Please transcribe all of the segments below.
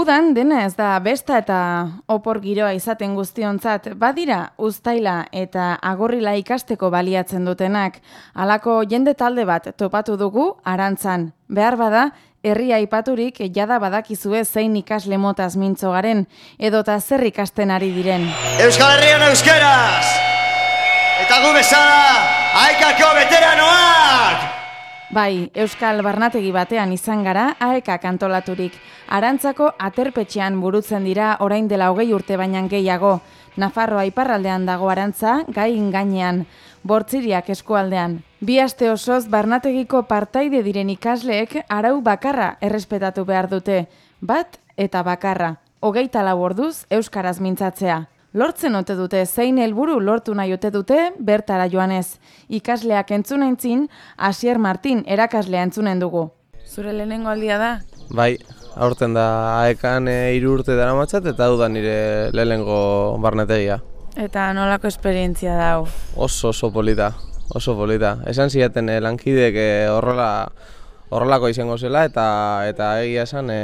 Udan dena ez da besta eta opor giroa izaten guztionzat, badira uztaila eta agorrila ikasteko baliatzen dutenak. Halako jende talde bat topatu dugu arantzan. Behar bada, herria aipaturik jada badakizue zein ikasle motaz mintzo garen, edota zer ikasten ari diren. Euskal Herrian euskeraz! Eta gu bezala, haikako veteranoak! Bai, Euskal Barnategi batean izan gara, aeka kantolaturik. Arantzako aterpetxean burutzen dira orain dela hogei urte bainan gehiago. Nafarroa iparraldean dago arantza, gain gainean, bortziriak eskualdean. Bi aste osoz Barnategiko partaide diren ikasleek arau bakarra errespetatu behar dute. Bat eta bakarra, hogeita laborduz Euskaraz mintzatzea. Lortzen ote dute zein helburu lortu nahi ote dute bertara joanez. Ikasleak entzunentzin, Asier Martin erakaslea entzunen dugu. Zure lehenengo aldia da? Bai, aurten da aekan e, iru urte dara matzat eta hau da nire lehenengo barnetegia. Eta nolako esperientzia dau? Oso oso polita, oso polita. Esan ziaten e, lankidek e, horrela horrelako izango zela eta eta egia esan e,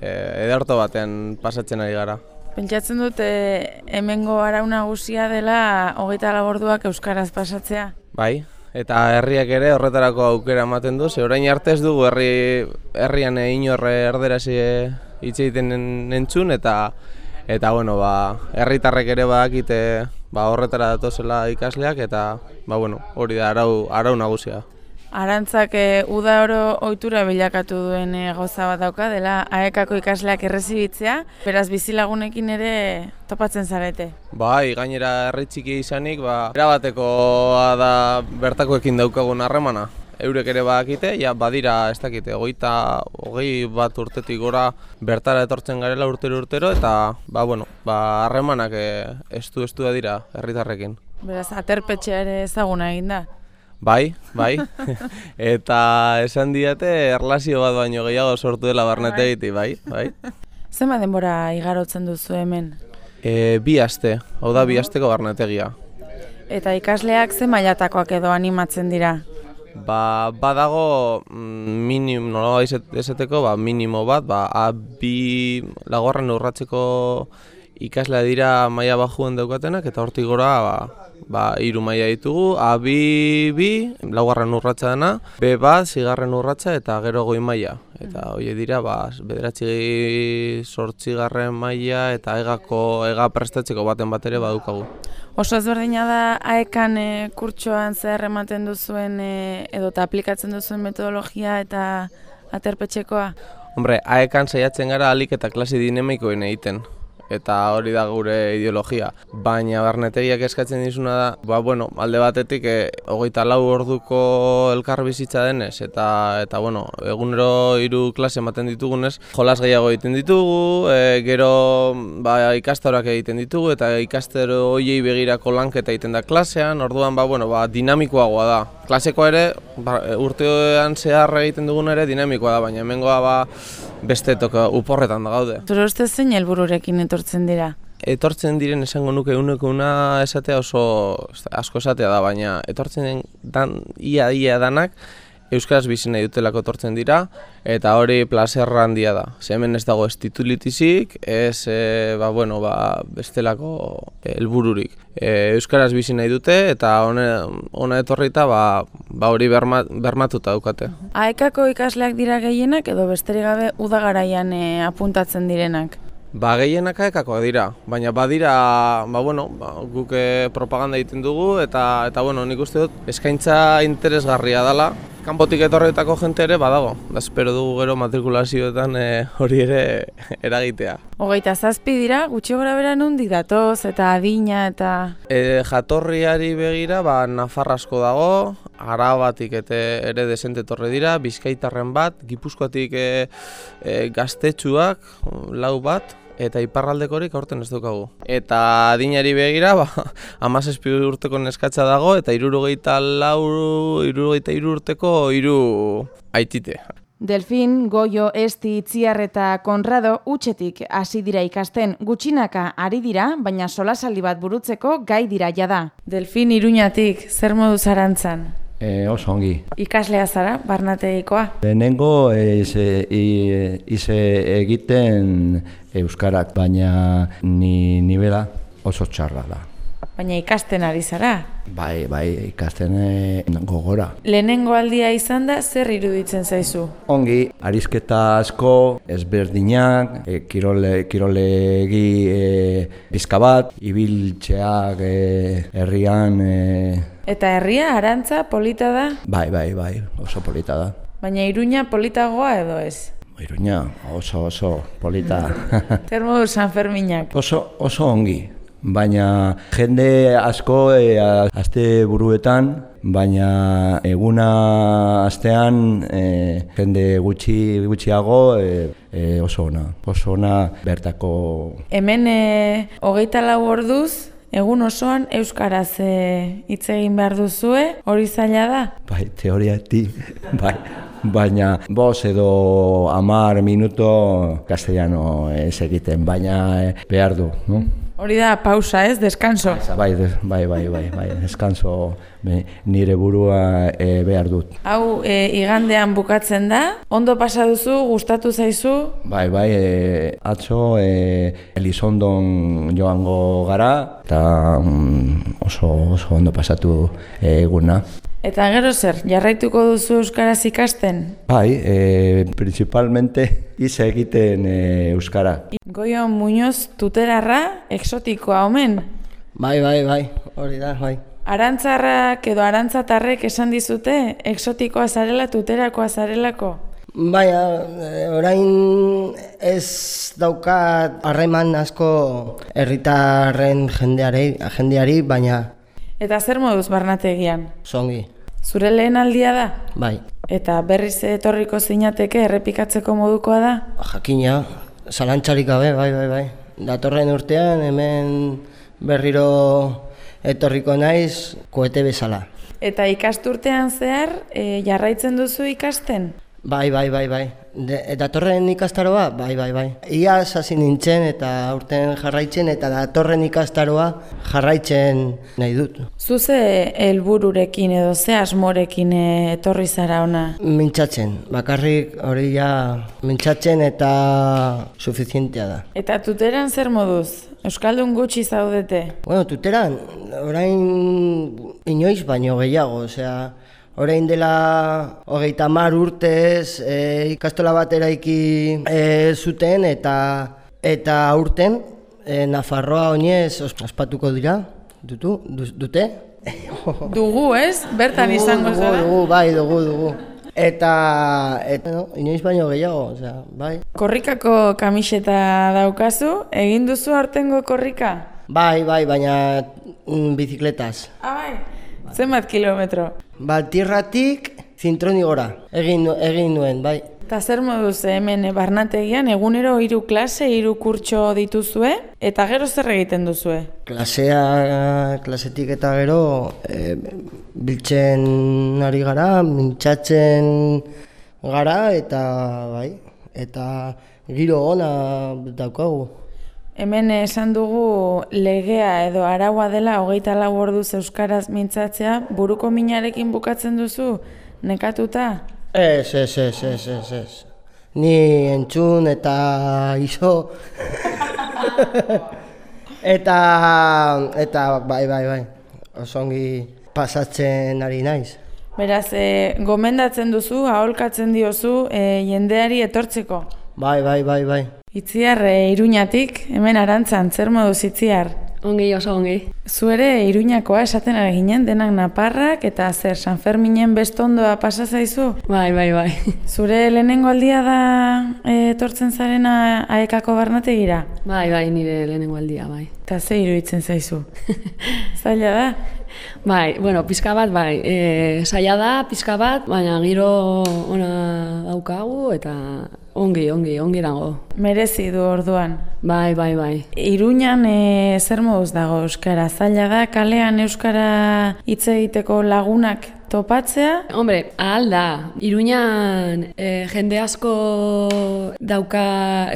e, ederto batean pasatzen ari gara. Pentsatzen dut hemengo arau nagusia dela hogeita laborduak euskaraz pasatzea. Bai, eta herriak ere horretarako aukera ematen du, ze orain arte ez dugu herri herrian inorre erderazi hitz egiten entzun eta eta bueno, ba, herritarrek ere badakite ba, horretara datozela ikasleak eta ba, bueno, hori da arau, arau nagusia. Arantzak e, uda oro ohitura bilakatu duen e, gauza bat dauka dela aekako ikasleak errezibitzea, beraz bizilagunekin ere topatzen zarete. Bai, gainera herri txiki izanik, ba, erabateko da bertakoekin daukagun harremana. Eurek ere badakite, ja badira ez dakite, hogeita, hogei bat urtetik gora bertara etortzen garela urtero urtero, eta ba, bueno, ba, harremanak e, estu estu da dira herritarrekin. Beraz, aterpetxea ere ezaguna egin da. Bai, bai. eta esan diate erlazio bat baino gehiago sortu dela barnete egiti, bai, bai. Zema denbora igarotzen duzu hemen? E, bi aste, hau da bi asteko barnetegia. Eta ikasleak ze mailatakoak edo animatzen dira? Ba, badago mm, minim, nola esateko, ba, minimo bat, ba, a, bi lagorren urratzeko ikaslea dira maila bajuen daukatenak, eta hortik gora, ba, ba, iru maila ditugu, A, B, B, laugarren urratza dena, B bat, zigarren urratza eta gero goi maila. Eta hori dira, ba, bederatzi sortzigarren maila eta egako, ega prestatzeko baten bat ere badukagu. Oso ezberdina da aekan e, kurtsoan zer ematen duzuen e, edo eta aplikatzen duzuen metodologia eta aterpetxekoa? Hombre, aekan saiatzen gara alik eta klase dinamikoen egiten eta hori da gure ideologia. Baina barneteriak eskatzen dizuna da, ba, bueno, alde batetik e, hogeita lau orduko elkar bizitza denez, eta, eta bueno, egunero hiru klase ematen ditugunez, jolas gehiago egiten ditugu, e, gero ba, ikastorak egiten ditugu, eta ikastero hoiei begirako lanketa egiten da klasean, orduan ba, bueno, ba, dinamikoagoa da. Klaseko ere, ba, urtean zehar egiten dugun ere dinamikoa da, baina hemengoa ba, beste toka uporretan da gaude. Zure uste zein helbururekin etortzen dira? Etortzen diren esango nuke uneko una esatea oso asko esatea da, baina etortzen dan, ia ia danak Euskaraz bizi nahi dutelako etortzen dira, eta hori plazerra handia da. Ze hemen ez dago ez titulitizik, ez e, ba, bueno, ba, bestelako helbururik. E, Euskaraz bizi nahi dute, eta ona etorrita ba, ba hori berma, bermatuta dukate. Aekako ikasleak dira gehienak edo besterik gabe udagaraian e, apuntatzen direnak? Ba, gehienak aekakoa dira, baina badira, ba, bueno, ba, guk propaganda egiten dugu, eta, eta bueno, nik uste dut, eskaintza interesgarria dela, kanpotik etorretako jente ere badago. Da espero dugu gero matrikulazioetan e, hori ere eragitea. Hogeita zazpi dira, gutxi gora bera nundik datoz eta adina eta... E, jatorriari begira, ba, Nafarrasko dago, Arabatik eta ere desente torre dira, Bizkaitarren bat, Gipuzkoatik e, e, gaztetxuak, lau bat, eta iparraldekorik aurten ez dukagu. Eta adinari begira, ba, amazazpi urteko neskatza dago, eta irurogeita lauru, irurogeita irurteko iru aitite. Delfin, Goio, Esti, Itziar eta Konrado utxetik hasi dira ikasten gutxinaka ari dira, baina solasaldi bat burutzeko gai dira jada. Delfin, iruñatik, zer modu zarantzan? E, oso ongi. Ikaslea zara, barnategikoa. Lehenengo ize, ize egiten euskarak, baina ni nivela oso txarra da. Baina ikasten ari zara. Bai, bai, ikasten e, gogora. Lehenengo aldia izan da, zer iruditzen zaizu? Ongi, arizketa asko, ezberdinak, e, kirole, kirolegi e, pizka bat, ibiltzeak e, herrian... E, Eta herria, arantza, polita da? Bai, bai, bai, oso polita da. Baina iruña politagoa edo ez? Iruña, oso, oso polita. Zer modu San Ferminak? Oso, oso ongi, baina jende asko e, aste buruetan, baina eguna astean e, jende gutxi gutxiago e, e, oso ona. Oso ona bertako... Hemen e, hogeita lau orduz, egun osoan Euskaraz e, hitz egin behar duzue, hori zaila da? Bai, teoriati, bai. Baina, bos edo amar minuto castellano ez egiten, baina e, behar du, no? Hori da pausa, ez? Deskanso. Bai, bai, bai, bai, bai, deskanso nire burua e, behar dut. Hau, e, igandean bukatzen da, ondo pasa duzu, gustatu zaizu? Bai, bai, e, atzo e, Elizondon joango gara, eta mm, oso, oso ondo pasatu e, eguna. Eta gero zer, jarraituko duzu Euskaraz ikasten? Bai, e, principalmente iz egiten e, Euskara. Goio Muñoz tuterarra, exotikoa omen? Bai, bai, bai, hori da, bai. Arantzarrak edo arantzatarrek esan dizute, exotikoa zarela tuterakoa zarelako? Baina, orain ez daukat harreman asko herritarren jendeari, jendeari, baina Eta zer moduz barnategian? zongi, Zure lehen aldia da? bai. Eta berriz etorriko zinateke errepikatzeko modukoa da? Jakina, zalantzarik gabe, bai, bai, bai. Datorren urtean hemen berriro etorriko naiz koete bezala. Eta ikasturtean zehar e, jarraitzen duzu ikasten? Bai, bai, bai, bai. De, datorren ikastaroa, bai, bai, bai. Ia hasi nintzen eta aurten jarraitzen eta datorren ikastaroa jarraitzen nahi dut. Zuze helbururekin edo ze asmorekin e, etorri zara ona? Mintzatzen, bakarrik hori ja mintzatzen eta suficientea da. Eta tuteran zer moduz? Euskaldun gutxi zaudete? Bueno, tuteran, orain inoiz baino gehiago, osea, orain dela hogeita mar urtez e, ikastola bat eraiki e, zuten eta eta aurten e, Nafarroa oinez os- ospatuko dira, dutu, du, dute? Dugu, ez? Bertan izango dugu, zara? dugu, bai, dugu, dugu. Eta, eta no, inoiz baino gehiago, osea, bai. Korrikako kamiseta daukazu, egin duzu aurtengo korrika? Bai, bai, baina mm, bizikletaz. Ah, bai. Zenbat kilometro? Baltirratik zintroni gora, egin, egin nuen, bai. Eta zer moduz hemen barnategian, egunero hiru klase, hiru kurtso dituzue, eta gero zer egiten duzue? Klasea, klasetik eta gero, e, biltzen ari gara, mintzatzen gara, eta bai, eta giro ona daukagu. Hemen esan dugu legea edo araua dela hogeita lau orduz euskaraz mintzatzea, buruko minarekin bukatzen duzu, nekatuta? Ez, ez, ez, ez, ez, ez. Ni entzun eta iso. eta, eta, bai, bai, bai, osongi pasatzen ari naiz. Beraz, e, gomendatzen duzu, aholkatzen diozu e, jendeari etortzeko. Bai, bai, bai, bai. Itziar e, Iruñatik, hemen arantzan, zer moduz Itziar? Ongi, oso ongi. Zu ere Iruñakoa esaten ari ginen, denak naparrak, eta zer, San Ferminen bestondoa pasa zaizu? Bai, bai, bai. Zure lehenengo aldia da e, etortzen zarena aekako barnategira? Bai, bai, nire lehenengo aldia, bai. Eta ze iruditzen zaizu? Zaila da? Bai, bueno, pizka bat, bai. E, saia da, pizka bat, baina giro ona daukagu, eta ongi, ongi, ongi dago. Merezi du orduan. Bai, bai, bai. Iruñan e, zer moduz dago euskara? Zaila da kalean euskara hitz egiteko lagunak topatzea? Hombre, ahal da. Iruñan e, jende asko dauka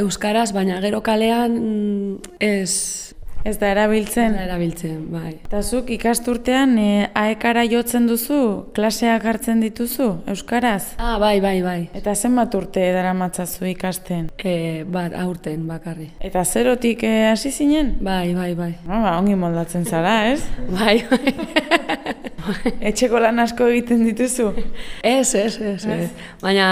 euskaraz, baina gero kalean mm, ez, Ez da erabiltzen. Erabiltzen, bai. Eta zuk ikasturtean e, aekara jotzen duzu, klaseak hartzen dituzu, Euskaraz? Ah, bai, bai, bai. Eta zenbat urte daramatzazu ikasten? E, bat, aurten bakarri. Eta zerotik eh, hasi zinen? Bai, bai, bai. Ba, ba, ongi moldatzen zara, ez? Bai, bai. Etxeko lan asko egiten dituzu? Ez, ez, ez, ez. Baina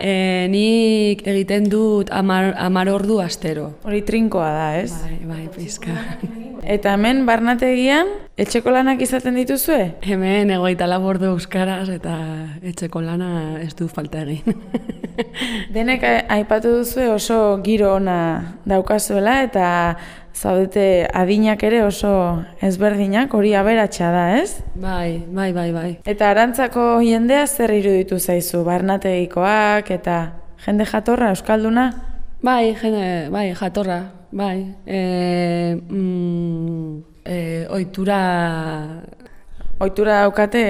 e, nik egiten dut amar, amar ordu astero. Hori trinkoa da, ez? Bai, bai, pizka. Eta hemen barnategian etxeko lanak izaten dituzue? Hemen egoita labordu euskaraz eta etxeko lana ez du falta egin. Denek aipatu duzue oso giro ona daukazuela eta zaudete adinak ere oso ezberdinak, hori aberatsa da, ez? bai, bai, bai, bai. Eta arantzako jendea zer iruditu zaizu, barnategikoak eta jende jatorra, euskalduna? Bai, jende, bai, jatorra, bai. E, mm, e, oitura... Ohitura daukate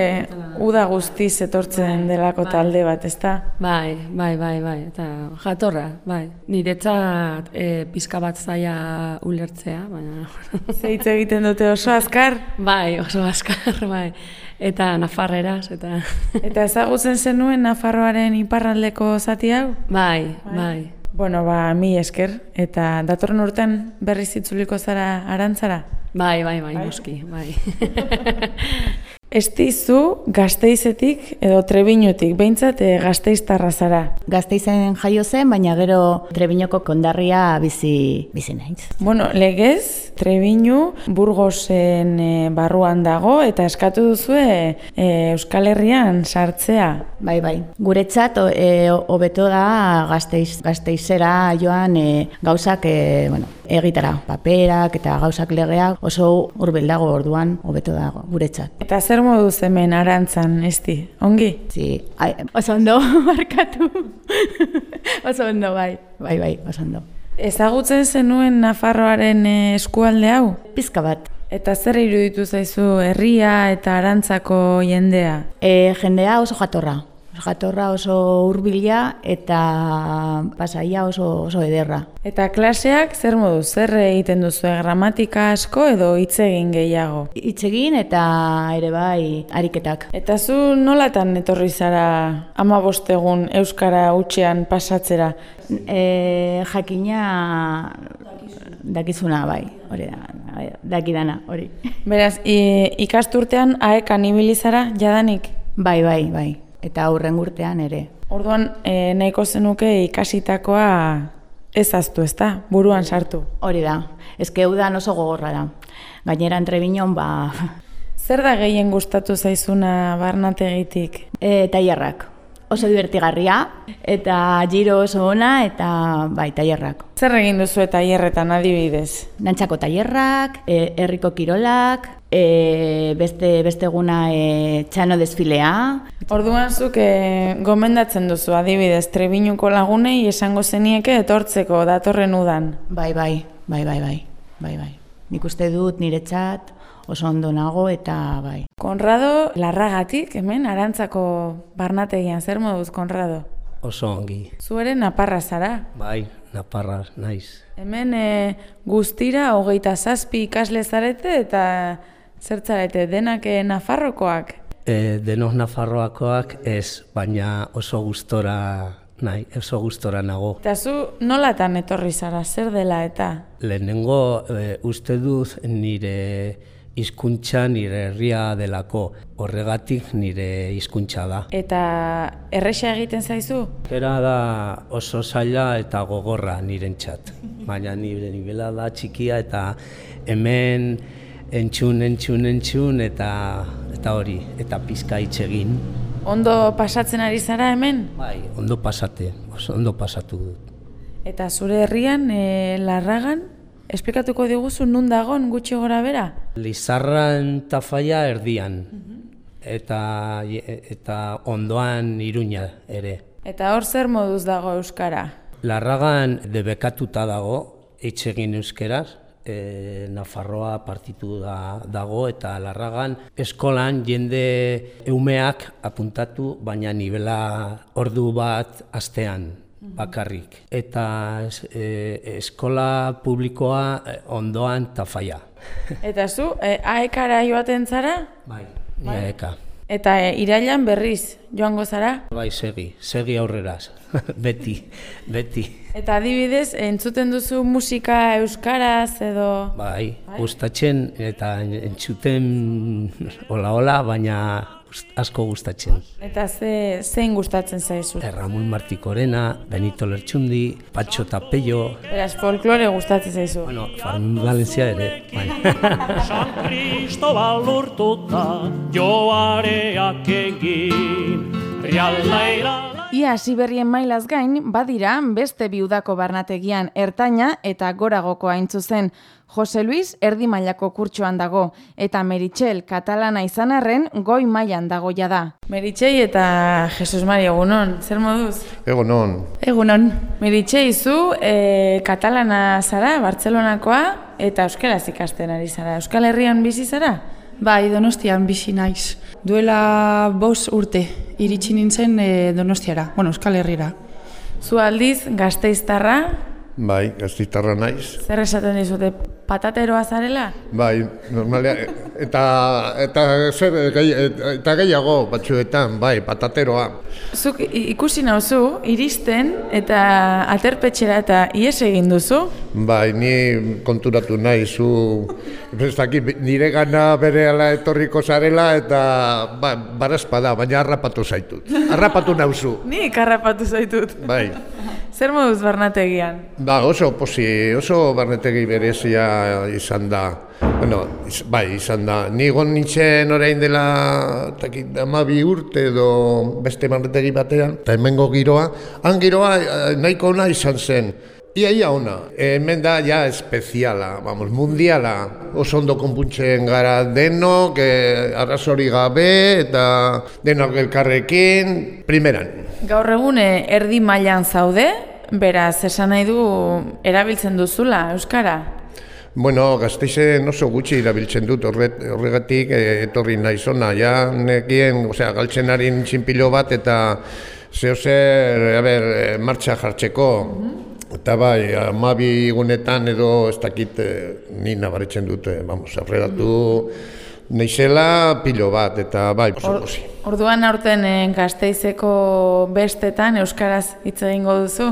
uda guztiz etortzen delako talde bat, ezta? Bai, bai, bai, bai, eta jatorra, bai. Niretzat e, pizka bat zaia ulertzea, baina... Zeitz egiten dute oso azkar? bai, oso askar, bai. Eta nafarreraz, eta... Eta ezagutzen zenuen Nafarroaren iparraldeko zati hau? bai, bai. Bueno, ba, mi esker. Eta datorren urtean berriz itzuliko zara arantzara? Bai, bai, bai, noski, bai. Estizu gazteizetik edo trebiñotik, behintzat e, gazteiztarra zara. Gazteizen jaio zen, baina gero Trebinoko kondarria bizi bizi naiz. Bueno, legez, Trebiñu, Burgosen e, barruan dago eta eskatu duzue e, Euskal Herrian sartzea. Bai, bai. Guretzat o- e, hobeto da Gasteiz Gasteizera joan e, gauzak e, bueno, egitara, paperak eta gauzak legeak oso hurbil dago orduan hobeto dago guretzat. Eta zer moduz hemen arantzan, esti? Ongi? Zi, ai, oso ondo markatu. oso ondo, bai. Bai, bai, oso ondo. Ezagutzen zenuen Nafarroaren e, eskualde hau? Pizka bat. Eta zer iruditu zaizu herria eta arantzako jendea? E, jendea oso jatorra. Jatorra oso hurbila eta pasaia oso, oso ederra. Eta klaseak zer modu, zer egiten duzu, gramatika asko edo hitz egin gehiago? Hitz egin eta ere bai ariketak. Eta zu nolatan etorri zara ama egun Euskara utxean pasatzera? E, jakina dakizuna bai, hori da, dakidana, hori. Beraz, ikasturtean aekan ibili zara jadanik? Bai, bai, bai, eta aurren urtean ere. Orduan, e, nahiko zenuke ikasitakoa ez aztu, ezta? Buruan sartu. Hori da, ezke udan oso gogorra da. Gainera entrebinon, ba, Zer da gehien gustatu zaizuna barnategitik? e, tailerrak. Oso divertigarria, eta giro oso ona, eta bai, tailerrak. Zer egin duzu eta hierretan adibidez? Dantzako tailerrak, e, herriko kirolak, e, beste, beste eguna e, txano desfilea, Orduan zuk e, gomendatzen duzu adibidez Trebiñuko lagunei esango zenieke etortzeko datorren udan. Bai, bai, bai, bai, bai, bai, bai. Nik uste dut niretzat oso ondo nago eta bai. Konrado larragatik hemen arantzako barnategian zer moduz Konrado? Oso ongi. Zu ere naparra zara. Bai, naparra naiz. Hemen e, guztira hogeita zazpi ikasle zarete eta zertzarete denak e, Nafarrokoak. E, denok Nafarroakoak ez, baina oso gustora nahi, oso gustora nago. Eta zu nolatan etorri zara, zer dela eta? Lehenengo e, uste dut nire hizkuntza nire herria delako, horregatik nire hizkuntza da. Eta erresa egiten zaizu? Era da oso zaila eta gogorra nirentzat. Baina nire nivela da txikia eta hemen entzun, entzun, entzun eta eta hori, eta pizka hitz egin. Ondo pasatzen ari zara hemen? Bai, ondo pasate, oso ondo pasatu dut. Eta zure herrian, e, larragan, esplikatuko diguzu nun dagon gutxi gora bera? Lizarran tafaia erdian, eta, eta ondoan iruña ere. Eta hor zer moduz dago Euskara? Larragan debekatuta dago, hitz egin euskeraz, e, Nafarroa partitu da, dago eta larragan eskolan jende eumeak apuntatu, baina nivela ordu bat astean bakarrik. Eta e, eskola publikoa e, ondoan tafaia. Eta zu, e, aekara joaten zara? Bai, ni aeka. Eta e, irailan berriz joango zara? Bai, segi, segi aurreraz. beti, beti. Eta adibidez, entzuten duzu musika euskaraz edo... Bai, gustatzen eta entzuten hola-hola, baina asko gustatzen. Eta ze, zein gustatzen zaizu? Ramon Martikorena, Benito Lertxundi, Patxo Tapello, Beraz, folklore gustatzen zaizu. bueno, Fermin Valencia ere, bai. San Cristobal urtuta joareak egin Rialdaira Ia hasi berrien mailaz gain, badira beste biudako barnategian ertaina eta goragoko hain zuzen. Jose Luis erdi mailako kurtsoan dago, eta Meritxel katalana izan arren goi mailan dago da. Meritxei eta Jesus Mari egunon, zer moduz? Egunon, Egunon. Meritxei zu e, katalana zara, Bartzelonakoa, eta euskaraz ikasten ari zara. Euskal Herrian bizi zara? Bai, Donostian bizi naiz. Duela bos urte iritsi nintzen e, Donostiara, bueno, Euskal Herrira. Zu aldiz, gazteiztarra, bai, gaztitarra naiz. zer esaten dizute, patateroa zarela? Bai, normalia, eta, eta, zer, gehi, eta gehiago batzuetan, bai, patateroa. Zuk ikusi nauzu, iristen eta aterpetxera eta ies egin duzu? Bai, ni konturatu nahi zu, ez dakit, nire gana bere etorriko zarela eta ba, barazpada, baina harrapatu zaitut. Harrapatu nauzu, Ni karrapatu zaitut. bai. Zer moduz barnategian? Ba, oso posi, oso barnetegi berezia izan da. Bueno, iz, bai, izan da. Ni gon nintzen orain dela takit, amabi urte edo beste barnetegi batean, eta hemengo giroa. Han giroa eh, nahiko ona izan zen. Ia, ia ona. Hemen da ja espeziala, vamos, mundiala. Oso ondo konpuntzen gara denok, eh, arrazori gabe, eta denok elkarrekin, primeran. Gaur egune erdi mailan zaude, beraz, esan nahi du erabiltzen duzula, Euskara? Bueno, gazteizen oso gutxi erabiltzen dut horret, horregatik eh, etorri naiz ona. Ja, nekien, osea, galtzen ari nintzen pilo bat eta zeo zer, a ber, eh, martxa jartzeko. Eta bai, amabi gunetan edo ez dakit eh, ni nabaritzen dute, vamos, aurreratu naizela pilo bat, eta bai, oso posi. Orduan aurten eh, gazteizeko bestetan Euskaraz hitz egingo duzu?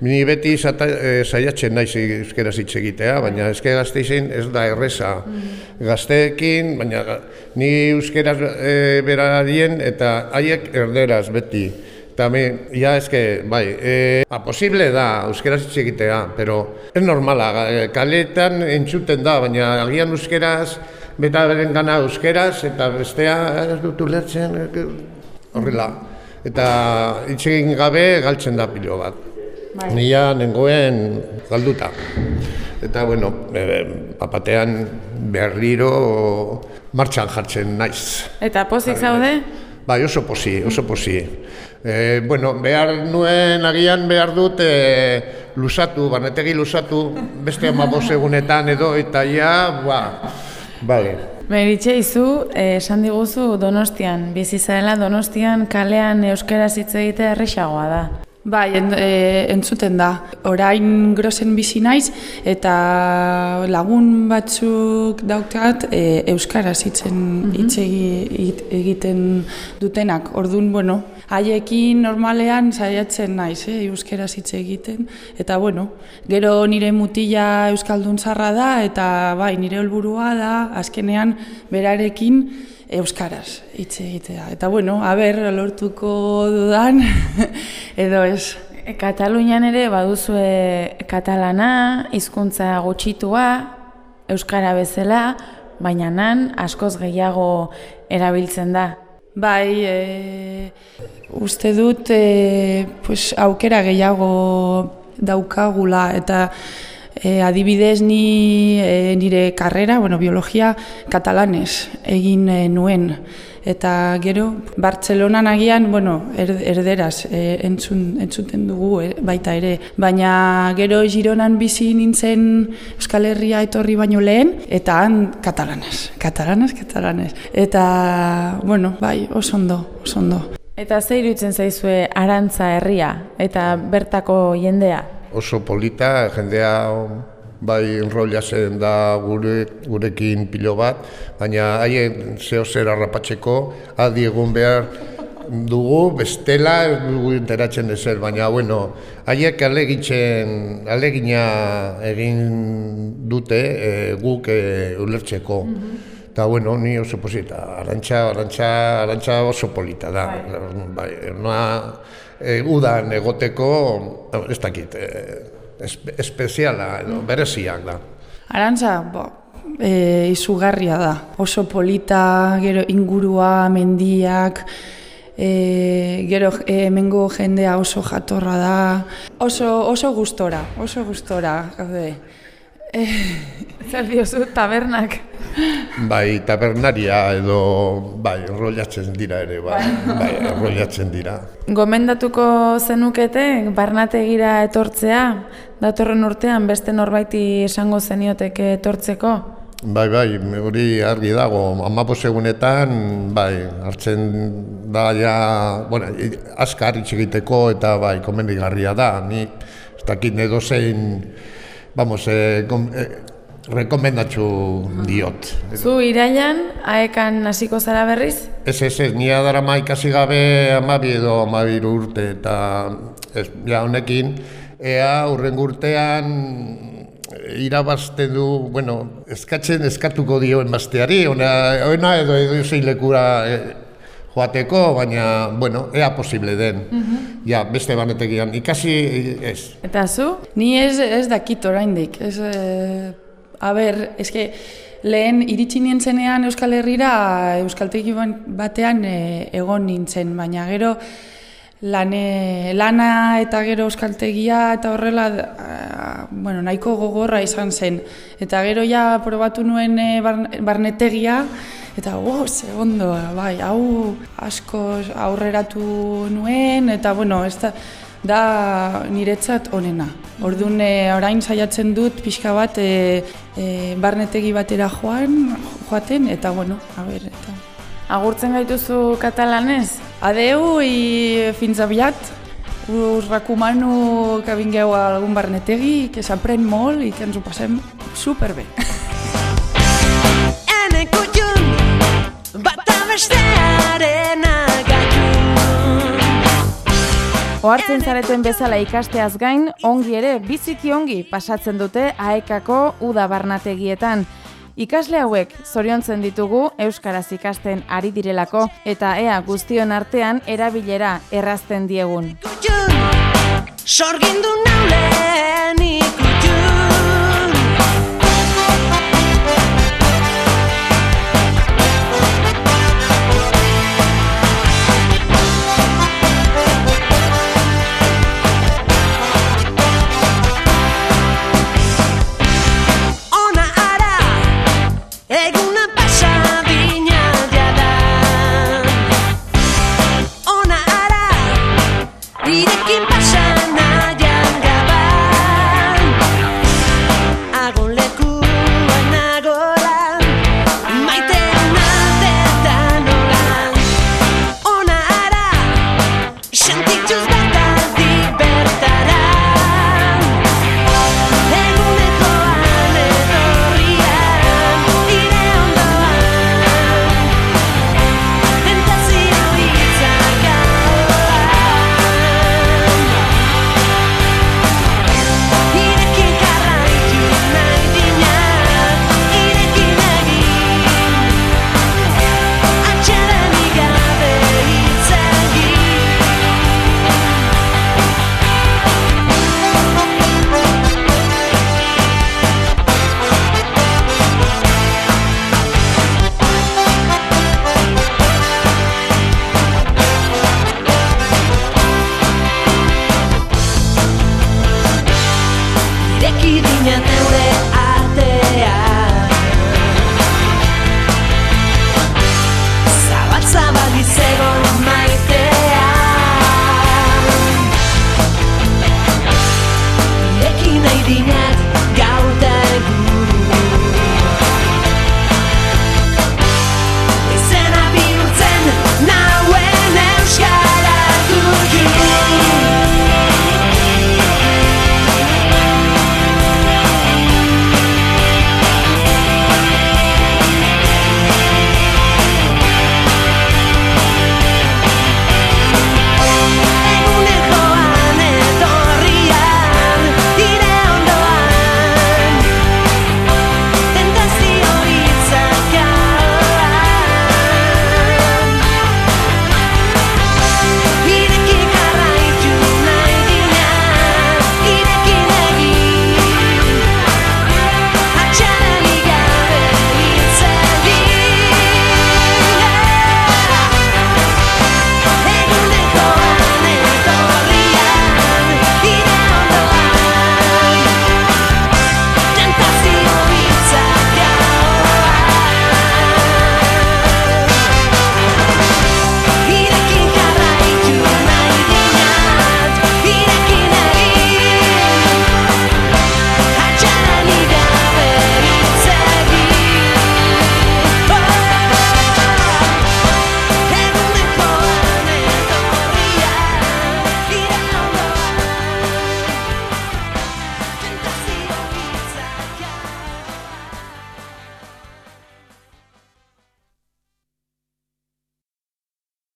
Ni beti zata, e, saiatzen naiz euskaraz hitz egitea, baina eske gazteizen ez da erreza. Gazteekin, baina ni euskaraz e, berarien eta haiek erderaz beti. Eta mi, ja eske, bai, e, ba, posible da euskaraz hitz egitea, pero ez normala, kaletan entzuten da, baina agian euskaraz, beta beren gana euskeraz, eta bestea ez dut ulertzen, horrela. Eta hitz egin gabe galtzen da pilo bat. Bai. Nia nengoen galduta. Eta, bueno, e, papatean berriro martxan jartzen naiz. Eta pozik zaude? Bai, oso posi, oso posi. E, bueno, behar nuen agian behar dut e, lusatu, barnetegi lusatu, beste amabos egunetan edo, eta ja, ba, bai. Meritxe izu, eh, esan diguzu Donostian, bizi zarela Donostian kalean euskaraz hitz egitea erresagoa da. Bai, en, e, entzuten da. Orain grosen bizi naiz eta lagun batzuk daukat e, euskaraz hitzen hitz egi- hit- egiten dutenak. Ordun, bueno, haiekin normalean saiatzen naiz, eh, euskeraz hitz egiten eta bueno, gero nire mutila euskaldun zarra da eta bai, nire helburua da azkenean berarekin euskaraz hitz egitea. Eta bueno, a ber, lortuko dudan edo ez. Katalunian ere baduzue katalana, hizkuntza gutxitua, euskara bezala, baina nan askoz gehiago erabiltzen da. Bai, e, uste dut e, pues, aukera gehiago daukagula eta e, adibidez ni e, nire karrera, bueno, biologia katalanez egin e, nuen eta gero Bartzelonan agian, bueno, er, erderaz e, entzun, entzuten dugu e, baita ere, baina gero Gironan bizi nintzen Euskal Herria etorri baino lehen eta han katalanez, katalanez, katalanez. Eta, bueno, bai, oso ondo, oso ondo. Eta ze iruditzen zaizue arantza herria eta bertako jendea? Oso polita, jendea bai enrollatzen da gure, gurekin pilo bat, baina haien zeo zer harrapatzeko, adi egun behar dugu, bestela dugu enteratzen ezer, baina bueno, haiek alegitzen, alegina egin dute e, guk e, ulertzeko. Eta, bueno, ni oso posita, arantxa, arantxa, arantxa oso polita da. Bai, noa, e, udan egoteko, ez dakit, e, espe, espeziala, edo, bereziak da. Arantza, bo, e, izugarria da. Oso polita, gero ingurua, mendiak, e, gero hemengo jendea oso jatorra da. Oso, oso gustora, oso gustora, gaude. E, zer diozu, tabernak? Bai, tabernaria edo, bai, enrollatzen dira ere, bai, bai, enrollatzen dira. Gomendatuko zenukete, barnategira etortzea, datorren urtean beste norbaiti esango zenioteke etortzeko? Bai, bai, hori argi dago, amapos egunetan, bai, hartzen da ja, bueno, askar egiteko eta bai, komendigarria da, ni ez dakit edo zein, vamos, eh, kom, eh, rekomendatxu diot. Zu irailan, aekan hasiko zara berriz? Ez, ez, ez, nia dara ikasi gabe amabi edo amabiru urte, eta ez, ja, honekin, ea urren urtean irabazten du, bueno, eskatzen eskatuko dio enbasteari, ona, ona edo edo zein lekura eh, joateko, baina, bueno, ea posible den. Ja, beste banetegian, ikasi ez. Eta zu? Ni ez, ez dakit oraindik. Ez, eh, a ber, eske, lehen iritsi nintzenean Euskal Herrira, Euskaltegi batean eh, egon nintzen, baina gero lane, lana eta gero euskaltegia eta horrela eh, bueno, nahiko gogorra izan zen. Eta gero ja probatu nuen barnetegia eta oh, ze ondo, bai, hau asko aurreratu nuen eta bueno, ez da, da niretzat onena. Orduan e, orain saiatzen dut pixka bat e, e, barnetegi batera joan, joaten eta bueno, a ber, eta Agurtzen gaituzu katalanez? Adeu i fins aviat. Us recomano que vingueu a algun barnetegi, que s'aprèn molt i que ens ho passem superbé. Ohartzen zareten bezala ikasteaz gain, ongi ere, biziki ongi pasatzen dute aekako uda barnategietan. Ikasle hauek zoriontzen ditugu euskaraz ikasten ari direlako eta ea guztion artean erabilera errazten diegun. Sorgindu naulen